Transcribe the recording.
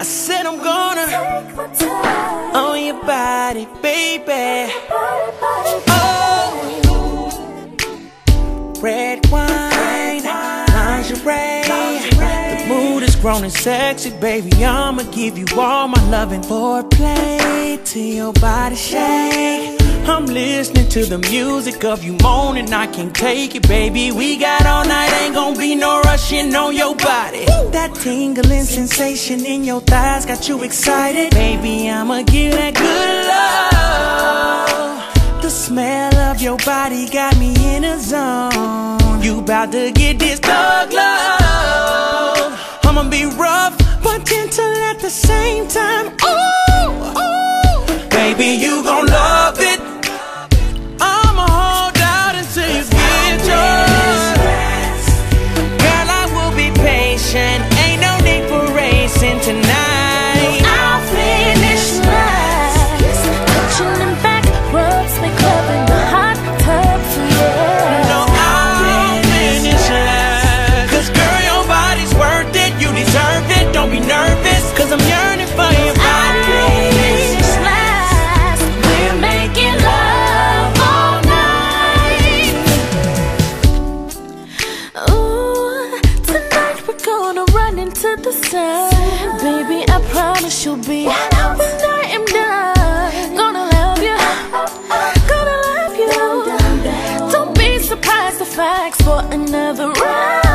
I said I'm gonna on your body, baby. Oh, red wine, lingerie. The mood is grown and sexy, baby. I'ma give you all my loving. Foreplay till your body shake. I'm listening to the music of you moaning. I can't take it, baby. We got all night, ain't gonna be no rushing on your body. That tingling sensation in your thighs got you excited. Baby, I'ma give that good love. The smell of your body got me in a zone. You bout to get this thug love. I'ma be rough, but gentle at the same time. Ask for another round.